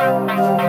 Thank.